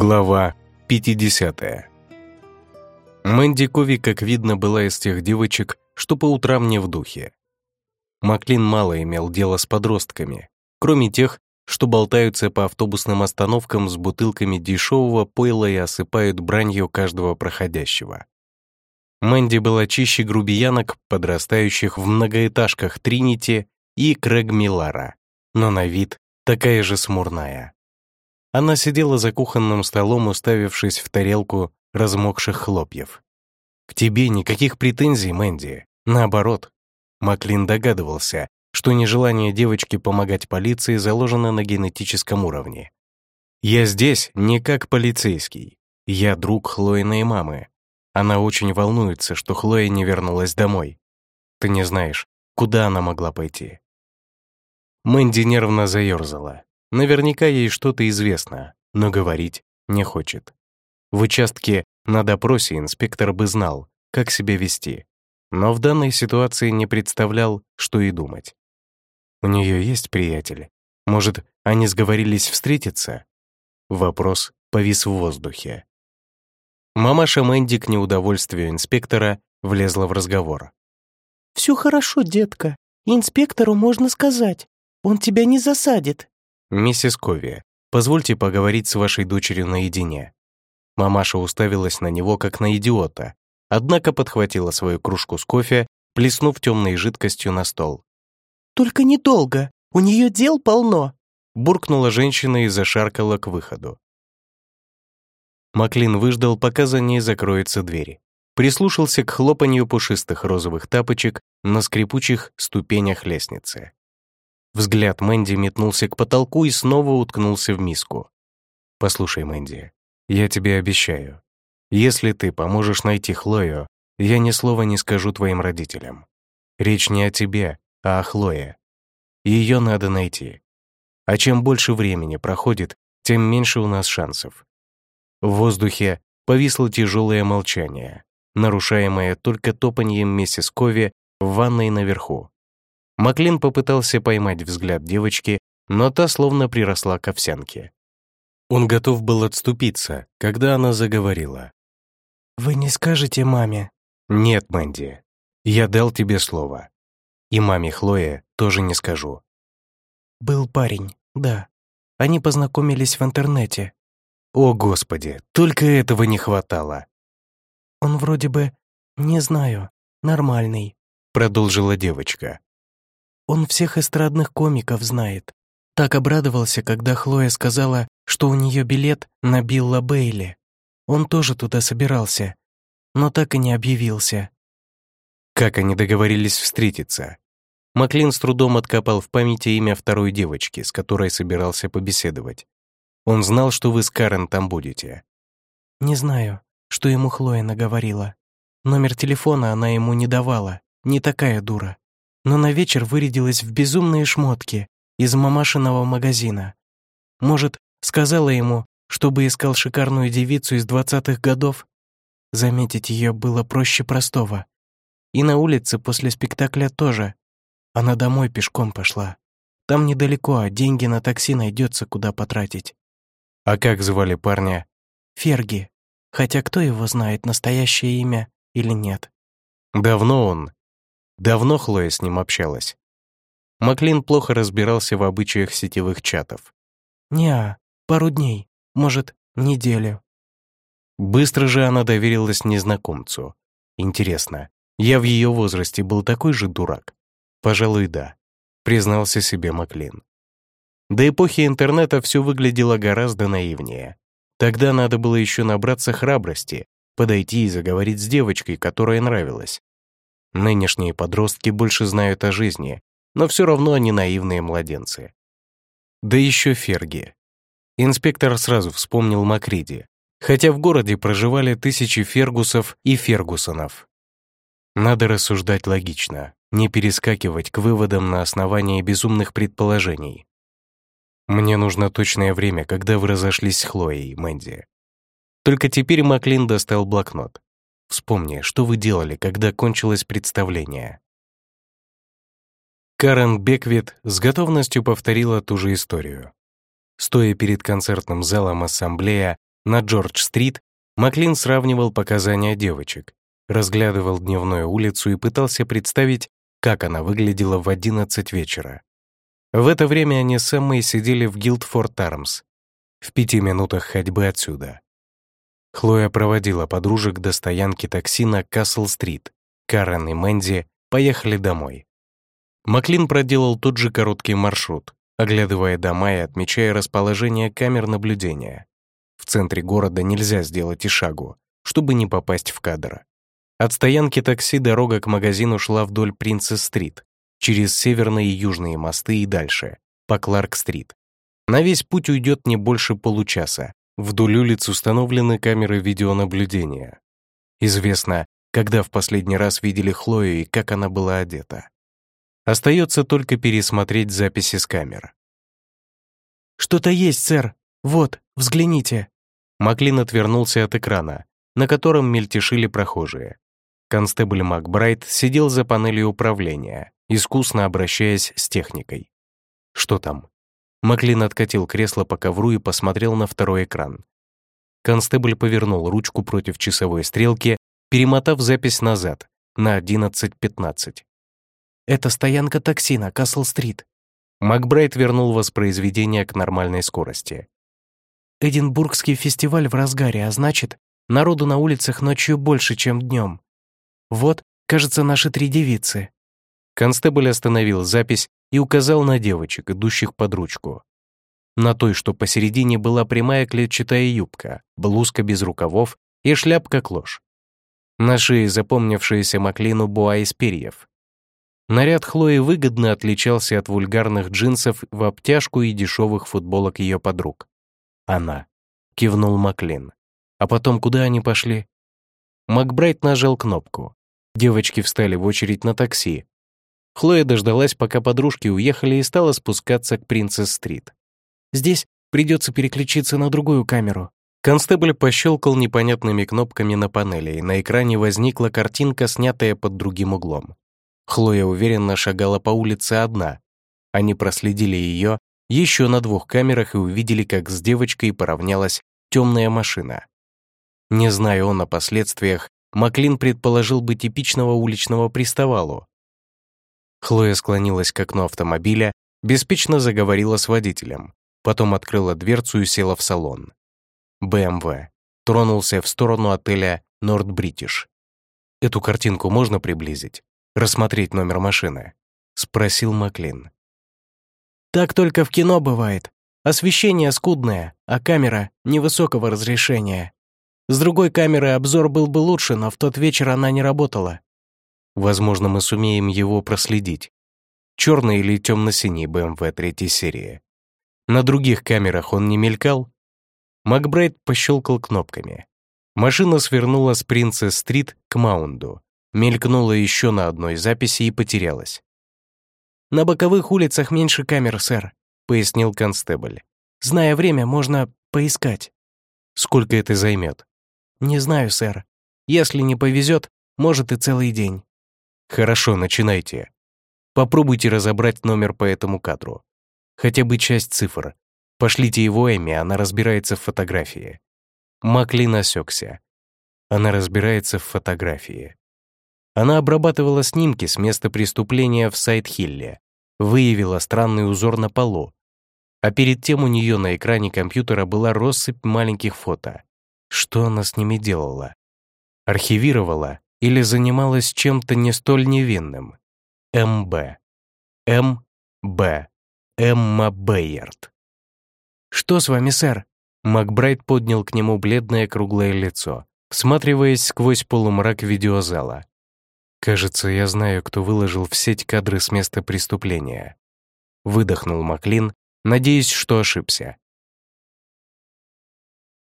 Глава 50. Мэнди Кови, как видно, была из тех девочек, что по утрам не в духе. Маклин мало имел дела с подростками, кроме тех, что болтаются по автобусным остановкам с бутылками дешевого пойла и осыпают бранью каждого проходящего. Мэнди была чище грубиянок, подрастающих в многоэтажках Тринити и Крэг Миллара, но на вид такая же смурная. Она сидела за кухонным столом, уставившись в тарелку размокших хлопьев. «К тебе никаких претензий, Мэнди. Наоборот». Маклин догадывался, что нежелание девочки помогать полиции заложено на генетическом уровне. «Я здесь не как полицейский. Я друг Хлоиной мамы. Она очень волнуется, что Хлоя не вернулась домой. Ты не знаешь, куда она могла пойти». Мэнди нервно заерзала. Наверняка ей что-то известно, но говорить не хочет. В участке на допросе инспектор бы знал, как себя вести, но в данной ситуации не представлял, что и думать. У нее есть приятель. Может, они сговорились встретиться? Вопрос повис в воздухе. Мамаша Мэнди к неудовольствию инспектора влезла в разговор. «Все хорошо, детка. Инспектору можно сказать. Он тебя не засадит. «Миссис Кови, позвольте поговорить с вашей дочерью наедине». Мамаша уставилась на него, как на идиота, однако подхватила свою кружку с кофе, плеснув темной жидкостью на стол. «Только недолго, у нее дел полно», буркнула женщина и зашаркала к выходу. Маклин выждал, пока за ней закроется дверь. Прислушался к хлопанью пушистых розовых тапочек на скрипучих ступенях лестницы. Взгляд Мэнди метнулся к потолку и снова уткнулся в миску. «Послушай, Мэнди, я тебе обещаю, если ты поможешь найти Хлою, я ни слова не скажу твоим родителям. Речь не о тебе, а о Хлое. Ее надо найти. А чем больше времени проходит, тем меньше у нас шансов». В воздухе повисло тяжелое молчание, нарушаемое только топаньем миссис Кови в ванной наверху. Маклин попытался поймать взгляд девочки, но та словно приросла к овсянке. Он готов был отступиться, когда она заговорила. «Вы не скажете маме?» «Нет, Мэнди. Я дал тебе слово. И маме Хлое тоже не скажу». «Был парень, да. Они познакомились в интернете». «О, Господи, только этого не хватало». «Он вроде бы, не знаю, нормальный», — продолжила девочка. Он всех эстрадных комиков знает. Так обрадовался, когда Хлоя сказала, что у нее билет на Билла Бейли. Он тоже туда собирался, но так и не объявился. Как они договорились встретиться? Маклин с трудом откопал в памяти имя второй девочки, с которой собирался побеседовать. Он знал, что вы с Карен там будете. Не знаю, что ему Хлоя наговорила. Номер телефона она ему не давала, не такая дура но на вечер вырядилась в безумные шмотки из мамашиного магазина. Может, сказала ему, чтобы искал шикарную девицу из двадцатых годов? Заметить ее было проще простого. И на улице после спектакля тоже. Она домой пешком пошла. Там недалеко, а деньги на такси найдется, куда потратить. А как звали парня? Ферги. Хотя кто его знает, настоящее имя или нет. Давно он Давно Хлоя с ним общалась. Маклин плохо разбирался в обычаях сетевых чатов. «Не, пару дней, может, неделю». Быстро же она доверилась незнакомцу. Интересно, я в ее возрасте был такой же дурак? Пожалуй, да, признался себе Маклин. До эпохи интернета все выглядело гораздо наивнее. Тогда надо было еще набраться храбрости, подойти и заговорить с девочкой, которая нравилась. Нынешние подростки больше знают о жизни, но все равно они наивные младенцы. Да еще Ферги. Инспектор сразу вспомнил Макриди, хотя в городе проживали тысячи Фергусов и Фергусонов. Надо рассуждать логично, не перескакивать к выводам на основании безумных предположений. Мне нужно точное время, когда вы разошлись с Хлоей, Мэнди. Только теперь Маклин достал блокнот. Вспомни, что вы делали, когда кончилось представление. Карен Беквит с готовностью повторила ту же историю. Стоя перед концертным залом ассамблея, На Джордж-стрит Маклин сравнивал показания девочек, разглядывал дневную улицу и пытался представить, как она выглядела в 11 вечера. В это время они с Эммой сидели в Гилдфорд Армс, в пяти минутах ходьбы отсюда. Хлоя проводила подружек до стоянки такси на Касл-стрит. Карен и Мэнди поехали домой. Маклин проделал тот же короткий маршрут, оглядывая дома и отмечая расположение камер наблюдения. В центре города нельзя сделать и шагу, чтобы не попасть в кадр. От стоянки такси дорога к магазину шла вдоль Принцесс-стрит, через северные и южные мосты и дальше, по Кларк-стрит. На весь путь уйдет не больше получаса. Вдоль улиц установлены камеры видеонаблюдения. Известно, когда в последний раз видели Хлою и как она была одета. Остается только пересмотреть записи с камер. «Что-то есть, сэр. Вот, взгляните». Маклин отвернулся от экрана, на котором мельтешили прохожие. Констебль Макбрайт сидел за панелью управления, искусно обращаясь с техникой. Что там? Маклин откатил кресло по ковру и посмотрел на второй экран. Констебль повернул ручку против часовой стрелки, перемотав запись назад, на 11.15. «Это стоянка такси на Касл-стрит». Макбрайт вернул воспроизведение к нормальной скорости. «Эдинбургский фестиваль в разгаре, а значит, народу на улицах ночью больше, чем днем. Вот, кажется, наши три девицы». Констебль остановил запись и указал на девочек, идущих под ручку. На той, что посередине, была прямая клетчатая юбка, блузка без рукавов и шляпка-клош. На шее запомнившаяся Маклину буа из перьев. Наряд Хлои выгодно отличался от вульгарных джинсов в обтяжку и дешевых футболок ее подруг. «Она», — кивнул Маклин. «А потом куда они пошли?» Макбрайт нажал кнопку. Девочки встали в очередь на такси. Хлоя дождалась, пока подружки уехали и стала спускаться к Принцесс-стрит. «Здесь придется переключиться на другую камеру». Констебль пощелкал непонятными кнопками на панели, и на экране возникла картинка, снятая под другим углом. Хлоя уверенно шагала по улице одна. Они проследили ее еще на двух камерах и увидели, как с девочкой поравнялась темная машина. Не зная он о последствиях, Маклин предположил бы типичного уличного приставалу. Хлоя склонилась к окну автомобиля, беспечно заговорила с водителем, потом открыла дверцу и села в салон. БМВ тронулся в сторону отеля «Норд Бритиш». «Эту картинку можно приблизить? Рассмотреть номер машины?» — спросил Маклин. «Так только в кино бывает. Освещение скудное, а камера невысокого разрешения. С другой камеры обзор был бы лучше, но в тот вечер она не работала». «Возможно, мы сумеем его проследить. Черный или темно-синий БМВ третьей серии. На других камерах он не мелькал?» Макбрайт пощелкал кнопками. Машина свернула с Принцесс-стрит к Маунду, мелькнула еще на одной записи и потерялась. «На боковых улицах меньше камер, сэр», — пояснил констебль. «Зная время, можно поискать». «Сколько это займет?» «Не знаю, сэр. Если не повезет, может и целый день». «Хорошо, начинайте. Попробуйте разобрать номер по этому кадру. Хотя бы часть цифр. Пошлите его Эми, она разбирается в фотографии». Маклин осекся. Она разбирается в фотографии. Она обрабатывала снимки с места преступления в Сайт-Хилле, выявила странный узор на полу, а перед тем у нее на экране компьютера была россыпь маленьких фото. Что она с ними делала? Архивировала или занималась чем-то не столь невинным? МБ. М.Б. Эмма Бейерт. «Что с вами, сэр?» Макбрайт поднял к нему бледное круглое лицо, всматриваясь сквозь полумрак видеозала. «Кажется, я знаю, кто выложил в сеть кадры с места преступления». Выдохнул Маклин, надеясь, что ошибся.